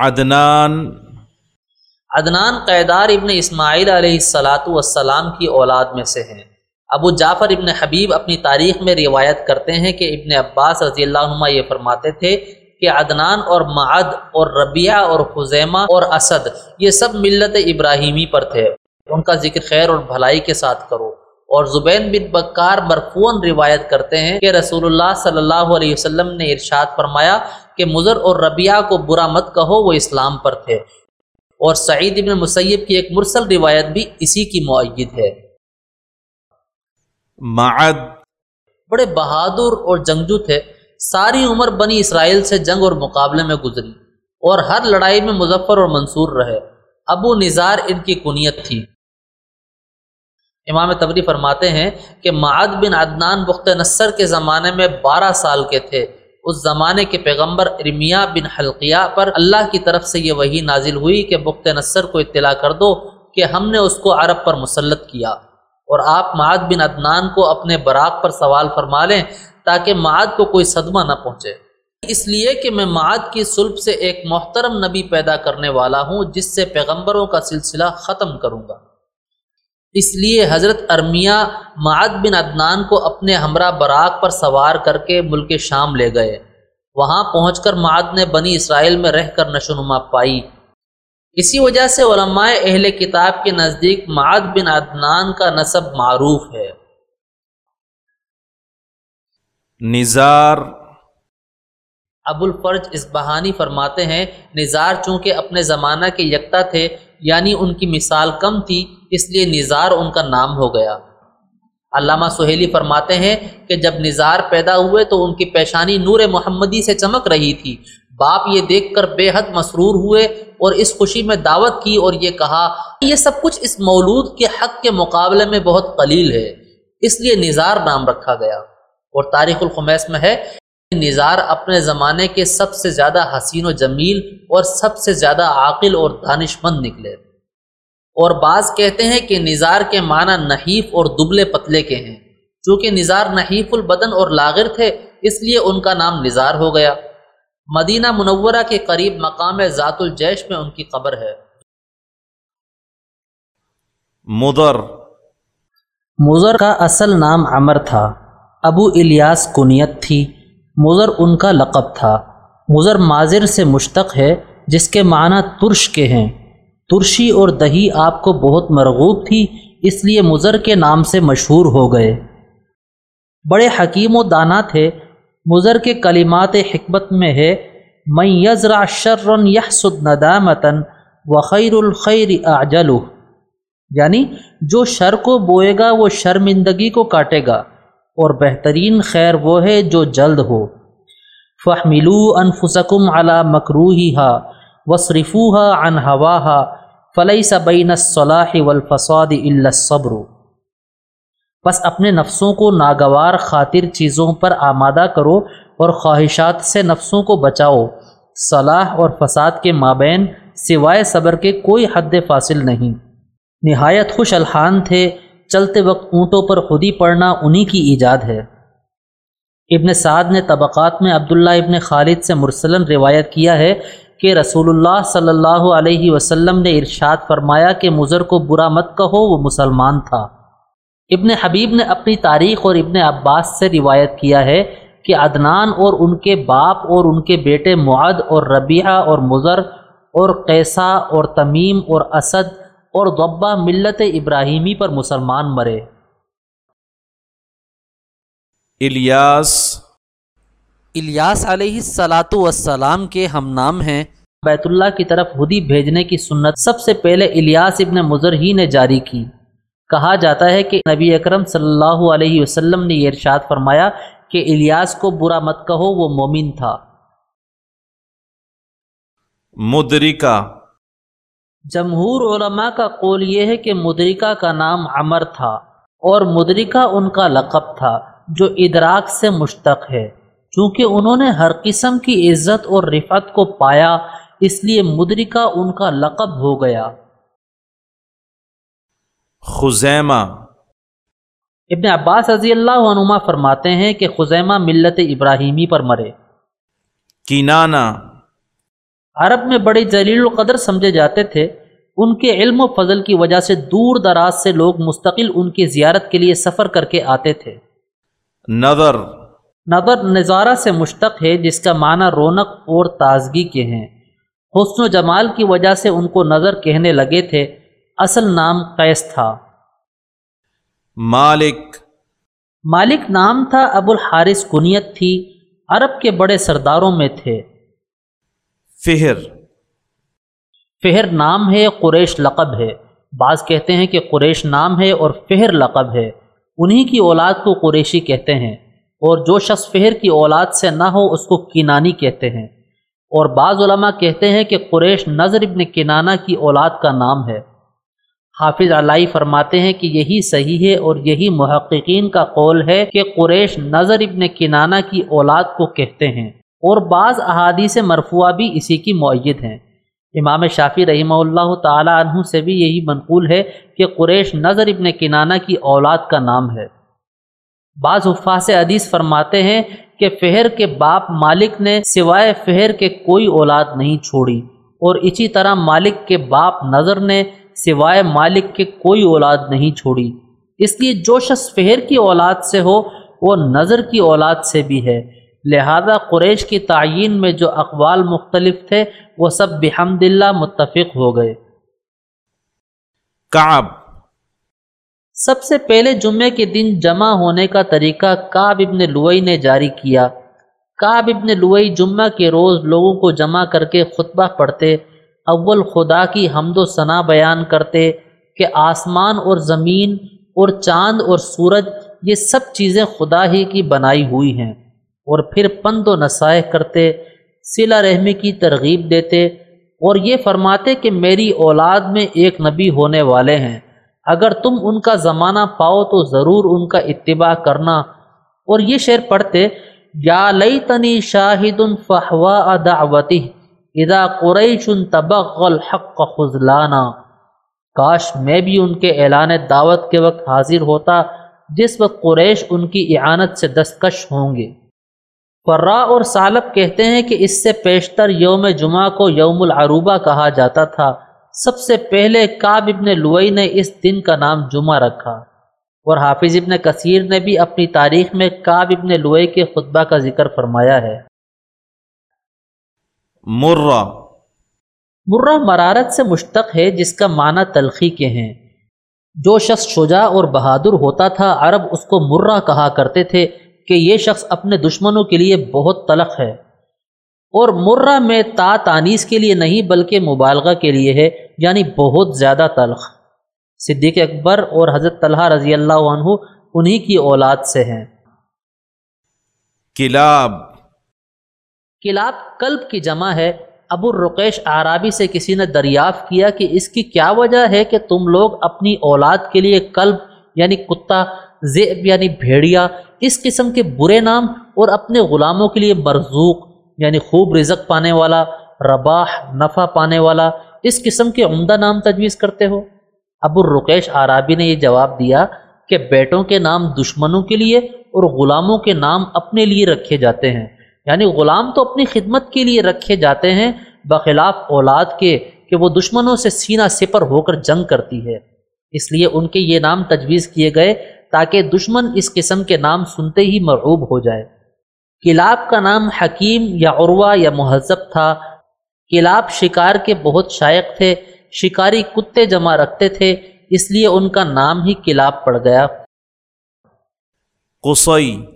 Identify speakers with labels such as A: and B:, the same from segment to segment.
A: عدنان.
B: عدنان قیدار ابن اسماعیل علیہ السلاۃ والسلام کی اولاد میں سے ہیں۔ ابو جعفر ابن حبیب اپنی تاریخ میں روایت کرتے ہیں کہ ابن عباس رضی اللہ عنہ یہ فرماتے تھے کہ عدنان اور معد اور ربیہ اور خزیمہ اور اسد یہ سب ملت ابراہیمی پر تھے۔ ان کا ذکر خیر اور بھلائی کے ساتھ کرو۔ اور زبین بن بکار مرفون روایت کرتے ہیں کہ رسول اللہ صلی اللہ علیہ وسلم نے ارشاد فرمایا کہ مضر اور ربیہ کو برا مت کہو وہ اسلام پر تھے۔ اور سعید ابن مسیب کی ایک مرسل روایت بھی اسی کی معید ہے۔
A: معد۔
B: بڑے بہادر اور جنگجو تھے۔ ساری عمر بنی اسرائیل سے جنگ اور مقابلے میں گزری۔ اور ہر لڑائی میں مظفر اور منصور رہے۔ ابو نظار ان کی کنیت تھی۔ امام تبری فرماتے ہیں کہ معد بن عدنان بخت نصر کے زمانے میں بارہ سال کے تھے۔ اس زمانے کے پیغمبر ارمیا بن حلقیہ پر اللہ کی طرف سے یہ وہی نازل ہوئی کہ بخت نصر کو اطلاع کر دو کہ ہم نے اس کو عرب پر مسلط کیا اور آپ معد بن عدنان کو اپنے براق پر سوال فرما لیں تاکہ معد کو کوئی صدمہ نہ پہنچے۔ اس لیے کہ میں معد کی سلب سے ایک محترم نبی پیدا کرنے والا ہوں جس سے پیغمبروں کا سلسلہ ختم کروں گا۔ اس لیے حضرت ارمیہ معد بن عدنان کو اپنے ہمراہ براق پر سوار کر کے ملک شام لے گئے۔ وہاں پہنچ کر معد نے بنی اسرائیل میں رہ کر نشو نما پائی۔ اسی وجہ سے علماء اہل کتاب کے نزدیک معد بن عدنان کا نصب معروف ہے۔
A: نظار
B: ابو الفرج اس بہانی فرماتے ہیں نظار چونکہ اپنے زمانہ کے یکتا تھے یعنی ان کی مثال کم تھی، اس لیے نظار ان کا نام ہو گیا۔ علامہ سہیلی فرماتے ہیں کہ جب نظار پیدا ہوئے تو ان کی پیشانی نور محمدی سے چمک رہی تھی۔ باپ یہ دیکھ کر بے حد مسرور ہوئے اور اس خوشی میں دعوت کی اور یہ کہا، یہ سب کچھ اس مولود کے حق کے مقابلے میں بہت قلیل ہے، اس لیے نظار نام رکھا گیا۔ اور تاریخ الخمیس میں ہے نظار اپنے زمانے کے سب سے زیادہ حسین و جمیل اور سب سے زیادہ عاقل اور دانش مند نکلے۔ اور بعض کہتے ہیں کہ نظار کے معنی نحیف اور دبلے پتلے کے ہیں۔ چونکہ نظار نحیف البدن اور لاغر تھے اس لیے ان کا نام نظار ہو گیا۔ مدینہ منورہ کے قریب مقام ذات الجیش میں ان کی قبر ہے۔
A: مضر۔
B: مضر کا اصل نام عمر تھا۔ ابو الیاس کنیت تھی۔ مضر ان کا لقب تھا۔ مضر ماضر سے مشتق ہے، جس کے معنی ترش کے ہیں۔ ترشی اور دہی آپ کو بہت مرغوب تھی، اس لیے مضر کے نام سے مشہور ہو گئے۔ بڑے حکیم و دانا تھے مضر کے کلمات حکمت میں ہے میں یزرا شرن یحسد ندامتاً وخیر الخیر اعجل یعنی جو شر کو بوئے گا، وہ شرمندگی کو کاٹے گا۔ اور بہترین خیر وہ ہے جو جلد ہو۔ فہملو انفسکم علی مکروہی ہا وصرفو ہا ان ہوا ہا فلئی صبین صلاح والفساد الا الصبر۔ بس اپنے نفسوں کو ناگوار خاطر چیزوں پر آمادہ کرو اور خواہشات سے نفسوں کو بچاؤ۔ صلاح اور فساد کے مابین سوائے صبر کے کوئی حد فاصل نہیں۔ نہایت خوش الحان تھے چلتے وقت اونٹوں پر خودی پڑھنا انہی کی ایجاد ہے۔ ابن سعد نے طبقات میں عبداللہ ابن خالد سے مرسلن روایت کیا ہے کہ رسول اللہ صلی اللہ علیہ وسلم نے ارشاد فرمایا کہ مضر کو برا مت کہو، وہ مسلمان تھا۔ ابن حبیب نے اپنی تاریخ اور ابن عباس سے روایت کیا ہے کہ عدنان اور ان کے باپ اور ان کے بیٹے معد اور ربیعہ اور مضر اور قیسا اور تمیم اور اسد اور ضبہ ملت ابراہیمی پر مسلمان مرے۔
A: الیاس۔
B: الیاس علیہ السلاۃ والسلام کے ہم نام ہیں۔ بیت اللہ کی طرف ہدی بھیجنے کی سنت سب سے پہلے الیاس ابن مضر ہی نے جاری کی۔ کہا جاتا ہے کہ نبی اکرم صلی اللہ علیہ وسلم نے یہ ارشاد فرمایا کہ الیاس کو برا مت کہو وہ مومن تھا۔
A: مدرکہ۔
B: جمہور علماء کا قول یہ ہے کہ مدرکہ کا نام عمر تھا اور مدرکہ ان کا لقب تھا جو ادراک سے مشتق ہے چونکہ انہوں نے ہر قسم کی عزت اور رفعت کو پایا اس لیے مدرکہ ان کا لقب ہو گیا۔
A: خزیمہ۔
B: ابن عباس رضی اللہ عنما فرماتے ہیں کہ خزیمہ ملت ابراہیمی پر مرے۔
A: کینانا
B: عرب میں بڑے ذلیل القدر سمجھے جاتے تھے۔ ان کے علم و فضل کی وجہ سے دور دراز سے لوگ مستقل ان کی زیارت کے لیے سفر کر کے آتے تھے۔
A: نظر۔
B: نظر نظارہ سے مشتق ہے جس کا معنی رونق اور تازگی کے ہیں۔ حسن و جمال کی وجہ سے ان کو نظر کہنے لگے تھے۔ اصل نام قیس تھا۔
A: مالک۔
B: مالک نام تھا ابو الحارث کنیت تھی۔ عرب کے بڑے سرداروں میں تھے۔
A: فہر۔
B: فہر نام ہے، قریش لقب ہے۔ بعض کہتے ہیں کہ قریش نام ہے اور فہر لقب ہے۔ انہی کی اولاد کو قریشی کہتے ہیں۔ اور جو شخص فہر کی اولاد سے نہ ہو، اس کو کینانی کہتے ہیں۔ اور بعض علماء کہتے ہیں کہ قریش نظر ابن کنانہ کی اولاد کا نام ہے۔ حافظ علائی فرماتے ہیں کہ یہی صحیح ہے اور یہی محققین کا قول ہے کہ قریش نظر ابن کنانہ کی اولاد کو کہتے ہیں۔ اور بعض احادیث مرفوعہ بھی اسی کی معید ہیں۔ امام شافی رحمہ اللہ تعالی عنہ سے بھی یہی منقول ہے کہ قریش نظر ابن کنانہ کی اولاد کا نام ہے۔ بعض حفاظ حدیث فرماتے ہیں کہ فہر کے باپ مالک نے سوائے فہر کے کوئی اولاد نہیں چھوڑی اور اسی طرح مالک کے باپ نظر نے سوائے مالک کے کوئی اولاد نہیں چھوڑی۔ اس لیے جو شخص فہر کی اولاد سے ہو، وہ نظر کی اولاد سے بھی ہے۔ لہذا قریش کی تعین میں جو اقوال مختلف تھے وہ سب بحمد اللہ متفق ہو گئے۔
A: کعب۔
B: سب سے پہلے جمعے کے دن جمع ہونے کا طریقہ کعب ابن لوئی نے جاری کیا۔ کعب ابن لوئی جمعہ کے روز لوگوں کو جمع کر کے خطبہ پڑھتے اول خدا کی حمد و ثنا بیان کرتے کہ آسمان اور زمین اور چاند اور سورج یہ سب چیزیں خدا ہی کی بنائی ہوئی ہیں۔ اور پھر پند و نصائح کرتے سلا رحمی کی ترغیب دیتے اور یہ فرماتے کہ میری اولاد میں ایک نبی ہونے والے ہیں۔ اگر تم ان کا زمانہ پاؤ تو ضرور ان کا اتباع کرنا۔ اور یہ شعر پڑھتے، یا لئی تنی شاہد فہوا دعوتی ادا قریش تبغ الحق خزلانہ کاش میں بھی ان کے اعلان دعوت کے وقت حاضر ہوتا جس وقت قریش ان کی اعانت سے دستکش ہوں گے۔ فرا اور سالب کہتے ہیں کہ اس سے پیشتر یوم جمعہ کو یوم العروبہ کہا جاتا تھا۔ سب سے پہلے کاب ابن لوئی نے اس دن کا نام جمعہ رکھا۔ اور حافظ ابن کثیر نے بھی اپنی تاریخ میں کاب ابن لوئی کے خطبہ کا ذکر فرمایا ہے۔
A: مرہ۔
B: مرہ مرارت سے مشتق ہے جس کا معنی تلخی کے ہیں۔ جو شخص شجاع اور بہادر ہوتا تھا عرب اس کو مرہ کہا کرتے تھے۔ کہ یہ شخص اپنے دشمنوں کے لیے بہت تلخ ہے اور مرہ میں تا تانیس کے لیے نہیں بلکہ مبالغہ کے لیے ہے یعنی بہت زیادہ تلخ صدیق اکبر اور حضرت طلحہ رضی اللہ عنہ انہی کی اولاد سے ہیں۔
A: کلاب۔
B: کلاب کلب کی جمع ہے۔ ابو الرقیش آرابی سے کسی نے دریافت کیا کہ اس کی کیا وجہ ہے کہ تم لوگ اپنی اولاد کے لیے کلب یعنی کتا زیب یعنی بھیڑیا، اس قسم کے برے نام اور اپنے غلاموں کے لیے مرزوق یعنی خوب رزق پانے والا، رباح، نفع پانے والا، اس قسم کے عمدہ نام تجویز کرتے ہو؟ ابو الرقیش آرابی نے یہ جواب دیا کہ بیٹوں کے نام دشمنوں کے لیے اور غلاموں کے نام اپنے لیے رکھے جاتے ہیں۔ یعنی غلام تو اپنی خدمت کے لیے رکھے جاتے ہیں، بخلاف اولاد کے، کہ وہ دشمنوں سے سینہ سپر ہو کر جنگ کرتی ہے۔ اس لیے ان کے یہ نام تجویز کیے گئے تاکہ دشمن اس قسم کے نام سنتے ہی مرعوب ہو جائے۔ کلاب کا نام حکیم یا عروہ یا مہذب تھا۔ کلاب شکار کے بہت شائق تھے۔ شکاری کتے جمع رکھتے تھے۔ اس لیے ان کا نام ہی کلاب پڑ گیا۔
A: قصی۔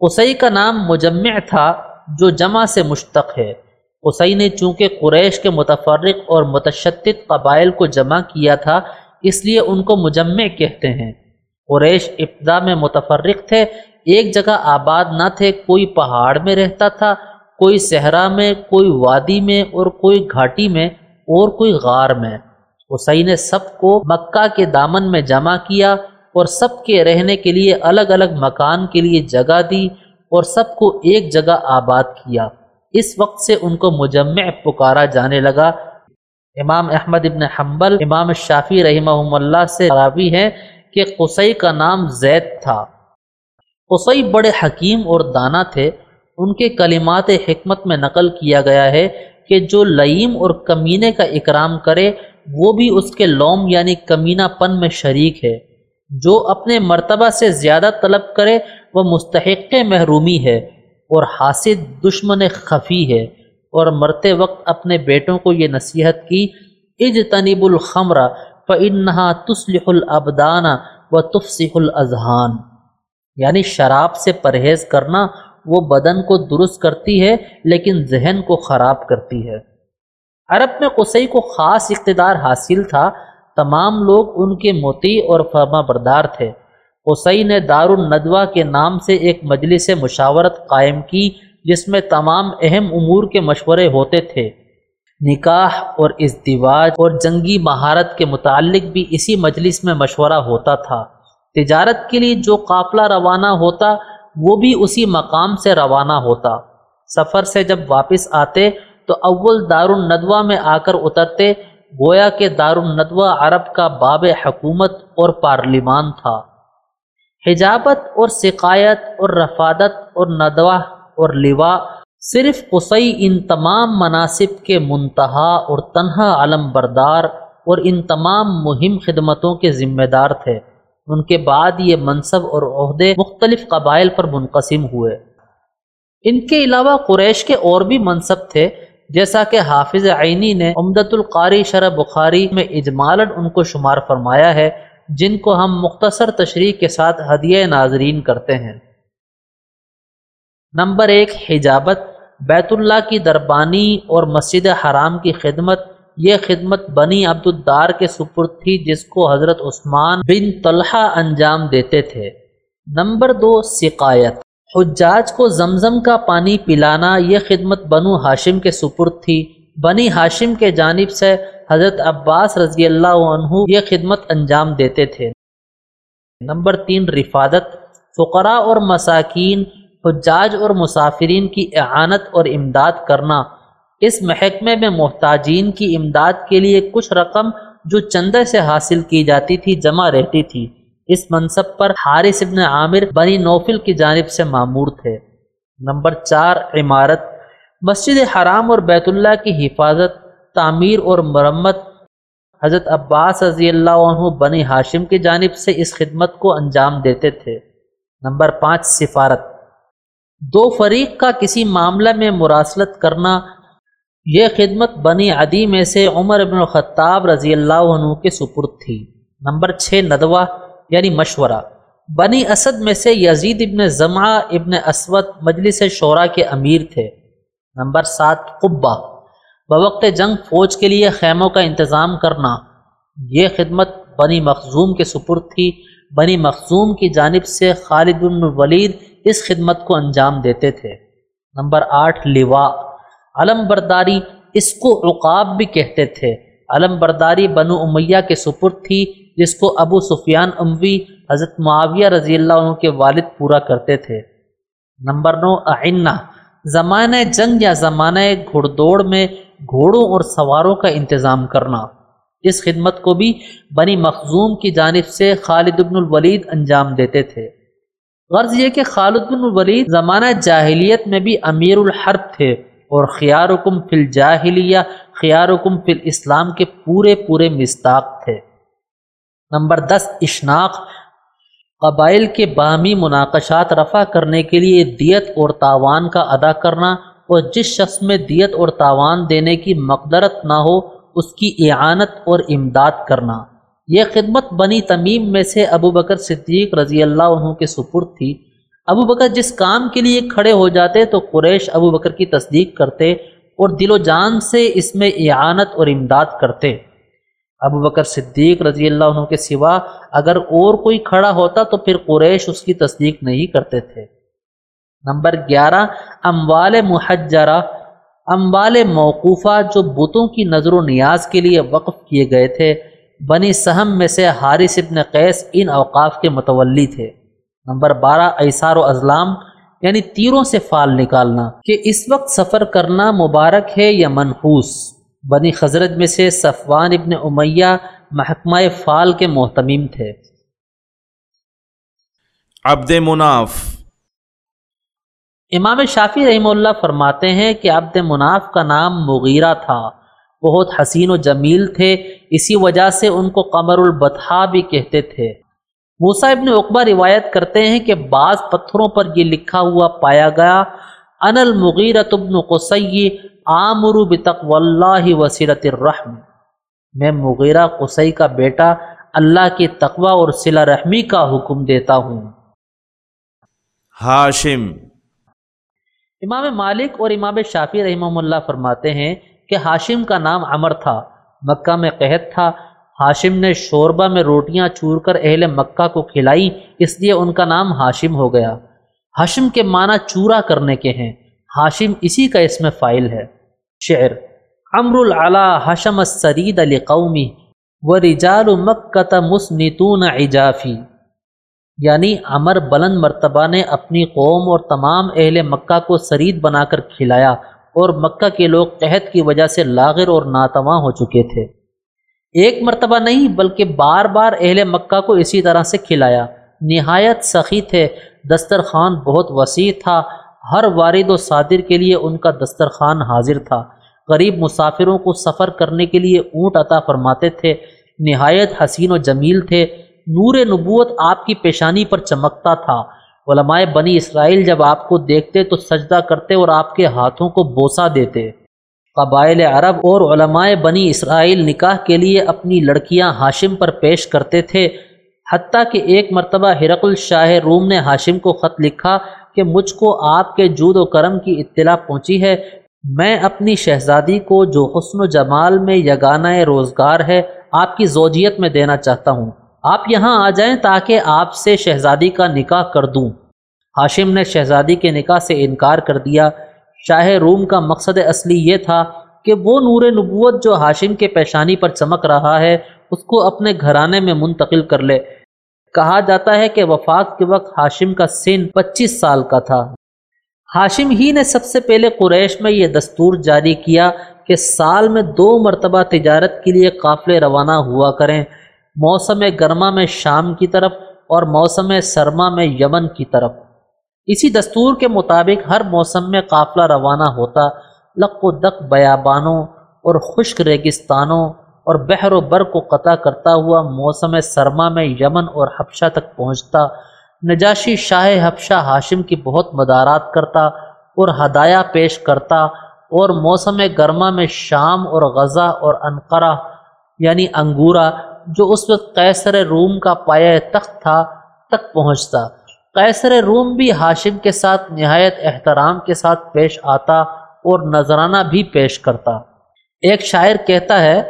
B: قصی کا نام مجمع تھا جو جمع سے مشتق ہے۔ قصی نے چونکہ قریش کے متفرق اور متشدد قبائل کو جمع کیا تھا اس لیے ان کو مجمع کہتے ہیں۔ قریش ابتدا میں متفرق تھے، ایک جگہ آباد نہ تھے، کوئی پہاڑ میں رہتا تھا، کوئی صحرا میں، کوئی وادی میں اور کوئی گھاٹی میں اور کوئی غار میں۔ حسین نے سب کو مکہ کے دامن میں جمع کیا اور سب کے رہنے کے لیے الگ الگ مکان کے لیے جگہ دی اور سب کو ایک جگہ آباد کیا۔ اس وقت سے ان کو مجمع پکارا جانے لگا۔ امام احمد ابن حنبل، امام شافی رحمہ اللہ سے راوی ہے کہ قصی کا نام زید تھا۔ قصی بڑے حکیم اور دانا تھے۔ ان کے کلمات حکمت میں نقل کیا گیا ہے کہ جو لئیم اور کمینے کا اکرام کرے، وہ بھی اس کے لوم یعنی کمینہ پن میں شریک ہے۔ جو اپنے مرتبہ سے زیادہ طلب کرے، وہ مستحق محرومی ہے اور حاصل دشمن خفی ہے۔ اور مرتے وقت اپنے بیٹوں کو یہ نصیحت کی اجتنب الخمر فنحا تسلح الابدان و تفصیح الاذہان یعنی شراب سے پرہیز کرنا وہ بدن کو درست کرتی ہے، لیکن ذہن کو خراب کرتی ہے۔ عرب میں قصی کو خاص اقتدار حاصل تھا۔ تمام لوگ ان کے موتی اور فرما بردار تھے۔ قصی نے دار الندوہ کے نام سے ایک مجلس مشاورت قائم کی۔ جس میں تمام اہم امور کے مشورے ہوتے تھے۔ نکاح اور ازدواج اور جنگی مہارت کے متعلق بھی اسی مجلس میں مشورہ ہوتا تھا۔ تجارت کے لیے جو قافلہ روانہ ہوتا، وہ بھی اسی مقام سے روانہ ہوتا۔ سفر سے جب واپس آتے، تو اول دار الندوہ میں آ کر اترتے، گویا کہ دار الندوہ عرب کا باب حکومت اور پارلیمان تھا۔ حجابت اور سقایت اور رفادت اور ندوہ اور لوا صرف قصی ان تمام مناسب کے منتہا اور تنہا علم بردار اور ان تمام مہم خدمتوں کے ذمہ دار تھے۔ ان کے بعد یہ منصب اور عہدے مختلف قبائل پر منقسم ہوئے۔ ان کے علاوہ قریش کے اور بھی منصب تھے، جیسا کہ حافظ عینی نے امدت القاری شرح بخاری میں اجمالاً ان کو شمار فرمایا ہے، جن کو ہم مختصر تشریح کے ساتھ ہدیہ ناظرین کرتے ہیں۔ نمبر ایک، حجابت۔ بیت اللہ کی دربانی اور مسجد حرام کی خدمت۔ یہ خدمت بنی عبد الدار کے سپرد تھی، جس کو حضرت عثمان بن طلحہ انجام دیتے تھے۔ نمبر دو، سقایت۔ حجاج کو زمزم کا پانی پلانا، یہ خدمت بنو ہاشم کے سپرد تھی۔ بنی ہاشم کے جانب سے حضرت عباس رضی اللہ عنہ یہ خدمت انجام دیتے تھے۔ نمبر تین، رفادت۔ فقراء اور مساکین حجاج اور مسافرین کی اعانت اور امداد کرنا۔ اس محکمے میں محتاجین کی امداد کے لیے کچھ رقم جو چندے سے حاصل کی جاتی تھی جمع رہتی تھی۔ اس منصب پر حارث ابن عامر بنی نوفل کی جانب سے معمور تھے۔ نمبر چار، عمارت۔ مسجد حرام اور بیت اللہ کی حفاظت، تعمیر اور مرمت۔ حضرت عباس رضی اللہ عنہ بنی ہاشم کی جانب سے اس خدمت کو انجام دیتے تھے۔ نمبر پانچ، سفارت۔ دو فریق کا کسی معاملہ میں مراسلت کرنا، یہ خدمت بنی عدی میں سے عمر ابن الخطاب رضی اللہ عنہ کے سپرد تھی۔ نمبر چھ، ندوہ یعنی مشورہ۔ بنی اسد میں سے یزید ابن زمعہ ابن اسود مجلس شعراء کے امیر تھے۔ نمبر سات، قبہ۔ بوقت جنگ فوج کے لیے خیموں کا انتظام کرنا۔ یہ خدمت بنی مخزوم کے سپرد تھی۔ بنی مخزوم کی جانب سے خالد بن ولید اس خدمت کو انجام دیتے تھے۔ نمبر آٹھ لوا علم برداری اس کو عقاب بھی کہتے تھے۔ علم برداری بنو امیہ کے سپر تھی، جس کو ابو سفیان اموی، حضرت معاویہ رضی اللہ عنہ کے والد پورا کرتے تھے۔ نمبر نو آئنہ زمانہ جنگ یا زمانہ گھڑ دوڑ میں گھوڑوں اور سواروں کا انتظام کرنا۔ اس خدمت کو بھی بنی مخزوم کی جانب سے خالد بن الولید انجام دیتے تھے۔ غرض یہ کہ خالد بن الولید زمانہ جاہلیت میں بھی امیر الحرب تھے اور خیارکم فی الجاہلیہ، خیارکم فی الاسلام کے پورے پورے مستاق تھے۔ نمبر دس، اشناق۔ قبائل کے باہمی مناقشات رفع کرنے کے لیے دیت اور تاوان کا ادا کرنا اور جس شخص میں دیت اور تاوان دینے کی مقدرت نہ ہو، اس کی اعانت اور امداد کرنا۔ یہ خدمت بنی تمیم میں سے ابو بکر صدیق رضی اللہ عنہ کے سپر تھی۔ ابو بکر جس کام کے لیے کھڑے ہو جاتے تو قریش ابو بکر کی تصدیق کرتے اور دل و جان سے اس میں اعانت اور امداد کرتے۔ ابو بکر صدیق رضی اللہ عنہ کے سوا اگر اور کوئی کھڑا ہوتا تو پھر قریش اس کی تصدیق نہیں کرتے تھے۔ نمبر گیارہ، اموال محجرہ، اموال موقوفہ جو بتوں کی نظر و نیاز کے لیے وقف کیے گئے تھے۔ بنی سہم میں سے حارث ابن قیس ان اوقاف کے متولی تھے۔ نمبر بارہ ایسار و اضلام یعنی تیروں سے فال نکالنا کہ اس وقت سفر کرنا مبارک ہے یا منحوس۔ بنی خزرت میں سے صفوان ابن امیہ محکمہ فال کے محتمیم تھے۔
A: عبد مناف۔
B: امام شافی رحمہ اللہ فرماتے ہیں کہ عبد مناف کا نام مغیرہ تھا۔ بہت حسین و جمیل تھے اسی وجہ سے ان کو قمر البتھا بھی کہتے تھے۔ موسا ابن اقبا روایت کرتے ہیں کہ بعض پتھروں پر یہ لکھا ہوا پایا گیا ان المغیرت ابن قصی آمر بتقو اللہ وسیرت الرحم میں مغیرہ قصی کا بیٹا اللہ کی تقوی اور صلہ رحمی کا حکم دیتا ہوں۔
A: ہاشم۔
B: امام مالک اور امام شافی رحمہ اللہ فرماتے ہیں کہ ہاشم کا نام عمر تھا، مکہ میں قحط تھا۔ ہاشم نے شوربہ میں روٹیاں چور کر اہل مکہ کو کھلائی، اس لیے ان کا نام ہاشم ہو گیا۔ ہاشم کے معنی چورا کرنے کے ہیں۔ ہاشم اسی کا اس میں فائل ہے۔ شعر امر العلا حشم السرید علی قومی و رجال مکت مسنتون اجافی یعنی امر بلند مرتبہ نے اپنی قوم اور تمام اہل مکہ کو سرید بنا کر کھلایا۔ اور مکہ کے لوگ قحط کی وجہ سے لاغر اور ناتواں ہو چکے تھے۔ ایک مرتبہ نہیں، بلکہ بار بار اہل مکہ کو اسی طرح سے کھلایا۔ نہایت سخی تھے۔ دسترخوان بہت وسیع تھا۔ ہر وارد و صادر کے لیے ان کا دسترخوان حاضر تھا۔ غریب مسافروں کو سفر کرنے کے لیے اونٹ عطا فرماتے تھے۔ نہایت حسین و جمیل تھے۔ نور نبوت آپ کی پیشانی پر چمکتا تھا۔ علماء بنی اسرائیل جب آپ کو دیکھتے تو سجدہ کرتے اور آپ کے ہاتھوں کو بوسا دیتے۔ قبائل عرب اور علماء بنی اسرائیل نکاح کے لیے اپنی لڑکیاں ہاشم پر پیش کرتے تھے، حتیٰ کہ ایک مرتبہ ہرقل شاہ روم نے ہاشم کو خط لکھا کہ مجھ کو آپ کے جود و کرم کی اطلاع پہنچی ہے، میں اپنی شہزادی کو جو حسن و جمال میں یگانہ روزگار ہے، آپ کی زوجیت میں دینا چاہتا ہوں۔ آپ یہاں آ جائیں تاکہ آپ سے شہزادی کا نکاح کر دوں۔ ہاشم نے شہزادی کے نکاح سے انکار کر دیا۔ شاہ روم کا مقصد اصلی یہ تھا کہ وہ نور نبوت جو ہاشم کے پیشانی پر چمک رہا ہے، اس کو اپنے گھرانے میں منتقل کر لے۔ کہا جاتا ہے کہ وفات کے وقت ہاشم کا سن پچیس سال کا تھا۔ ہاشم ہی نے سب سے پہلے قریش میں یہ دستور جاری کیا کہ سال میں دو مرتبہ تجارت کے لیے قافلے روانہ ہوا کریں۔ موسم گرما میں شام کی طرف اور موسم سرما میں یمن کی طرف۔ اسی دستور کے مطابق ہر موسم میں قافلہ روانہ ہوتا، لق و دق بیابانوں اور خشک ریگستانوں اور بحر و بر کو قطع کرتا ہوا موسم سرما میں یمن اور حبشہ تک پہنچتا۔ نجاشی شاہ حبشہ ہاشم کی بہت مدارات کرتا اور ہدایہ پیش کرتا اور موسم گرما میں شام اور غزہ اور انقرہ یعنی انگورا جو اس وقت قیصر روم کا پایا تخت تھا، تک پہنچتا۔ قیصر روم بھی ہاشم کے ساتھ نہایت احترام کے ساتھ پیش آتا اور نذرانہ بھی پیش کرتا۔ ایک شاعر کہتا ہے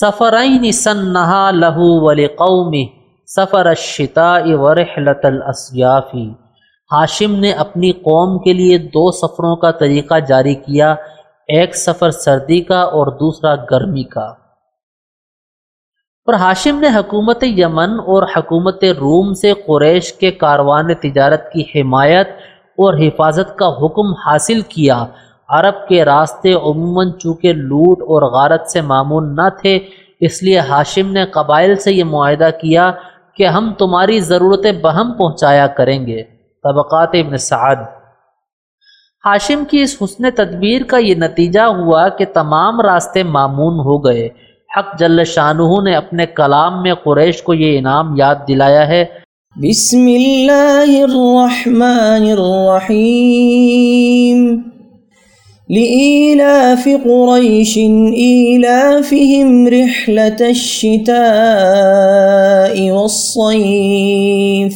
B: سفرعین سن نہا لہو ولی قومی سفر الشتاء ورحلت الاسیافی ہاشم نے اپنی قوم کے لیے دو سفروں کا طریقہ جاری کیا، ایک سفر سردی کا اور دوسرا گرمی کا۔ اور ہاشم نے حکومت یمن اور حکومت روم سے قریش کے کاروان تجارت کی حمایت اور حفاظت کا حکم حاصل کیا۔ عرب کے راستے عموماً چونکہ لوٹ اور غارت سے معمول نہ تھے، اس لیے ہاشم نے قبائل سے یہ معاہدہ کیا کہ ہم تمہاری ضرورتیں بہم پہنچایا کریں گے۔ طبقات ابن سعد۔ ہاشم کی اس حسن تدبیر کا یہ نتیجہ ہوا کہ تمام راستے معمون ہو گئے۔ حق جل شاہ نے اپنے کلام میں قریش کو یہ انعام یاد دلایا ہے۔
C: بسم اللہ الرحمن الرحیم۔ لإيلاف قريش إيلافهم رحلة الشتاء والصيف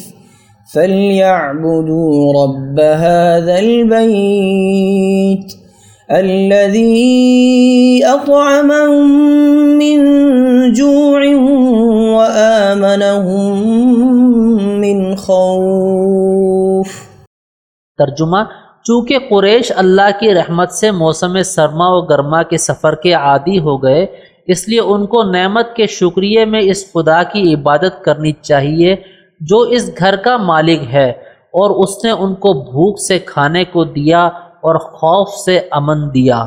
C: فليعبدوا رب هذا البيت۔ الذي أطعمهم من جوع وآمنهم من خوف.
B: ترجمہ، چونکہ قریش اللہ کی رحمت سے موسم سرما و گرما کے سفر کے عادی ہو گئے، اس لیے ان کو نعمت کے شکریہ میں اس خدا کی عبادت کرنی چاہیے جو اس گھر کا مالک ہے اور اس نے ان کو بھوک سے کھانے کو دیا اور خوف سے امن دیا۔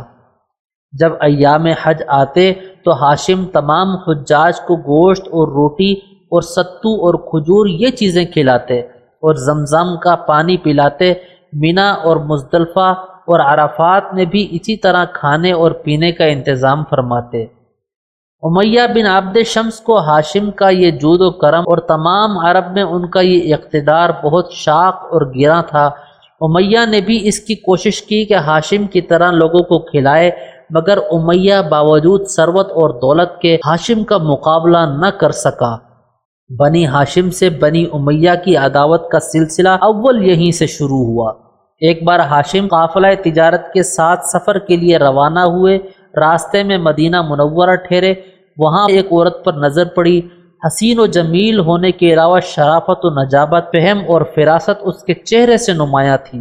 B: جب ایام حج آتے تو ہاشم تمام حجاج کو گوشت اور روٹی اور ستو اور کھجور یہ چیزیں کھلاتے اور زمزم کا پانی پلاتے۔ مینا اور مزدلفہ اور عرفات میں بھی اسی طرح کھانے اور پینے کا انتظام فرماتے۔ امیہ بن عبد شمس کو ہاشم کا یہ جود و کرم اور تمام عرب میں ان کا یہ اقتدار بہت شاق اور گرا تھا۔ امیہ نے بھی اس کی کوشش کی کہ ہاشم کی طرح لوگوں کو کھلائے، مگر امیہ باوجود ثروت اور دولت کے ہاشم کا مقابلہ نہ کر سکا۔ بنی ہاشم سے بنی امیہ کی عداوت کا سلسلہ اول یہیں سے شروع ہوا۔ ایک بار ہاشم قافلہ تجارت کے ساتھ سفر کے لیے روانہ ہوئے، راستے میں مدینہ منورہ ٹھہرے، وہاں ایک عورت پر نظر پڑی۔ حسین و جمیل ہونے کے علاوہ شرافت و نجابت فہم اور فراست اس کے چہرے سے نمایاں تھی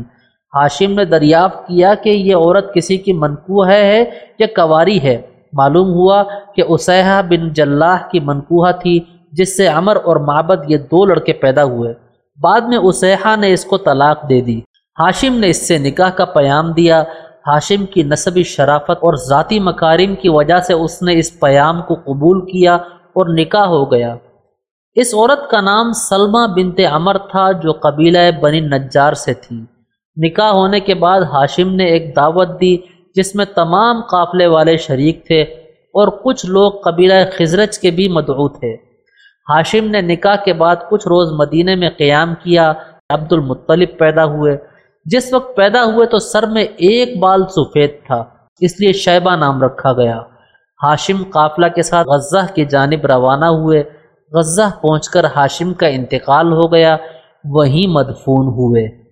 B: ہاشم نے دریافت کیا کہ یہ عورت کسی کی منقوہ ہے یا کواری ہے۔ معلوم ہوا کہ اسیحہ بن جلاح کی منقوہ تھی، جس سے عمر اور معبد یہ دو لڑکے پیدا ہوئے۔ بعد میں اسیحہ نے اس کو طلاق دے دی۔ ہاشم نے اس سے نکاح کا پیام دیا۔ ہاشم کی نصبی شرافت اور ذاتی مکارم کی وجہ سے اس نے اس پیام کو قبول کیا۔ اور نکاح ہو گیا۔ اس عورت کا نام سلمہ بنت عمر تھا جو قبیلہ بنی نجار سے تھی۔ نکاح ہونے کے بعد ہاشم نے ایک دعوت دی جس میں تمام قافلے والے شریک تھے اور کچھ لوگ قبیلہ خزرج کے بھی مدعو تھے۔ ہاشم نے نکاح کے بعد کچھ روز مدینہ میں قیام کیا، عبد المطلب پیدا ہوئے۔ جس وقت پیدا ہوئے تو سر میں ایک بال سفید تھا، اس لیے شیبہ نام رکھا گیا۔ ہاشم قافلہ کے ساتھ غزہ کی جانب روانہ ہوئے۔ غزہ پہنچ کر ہاشم کا انتقال ہو گیا۔ وہیں مدفون ہوئے۔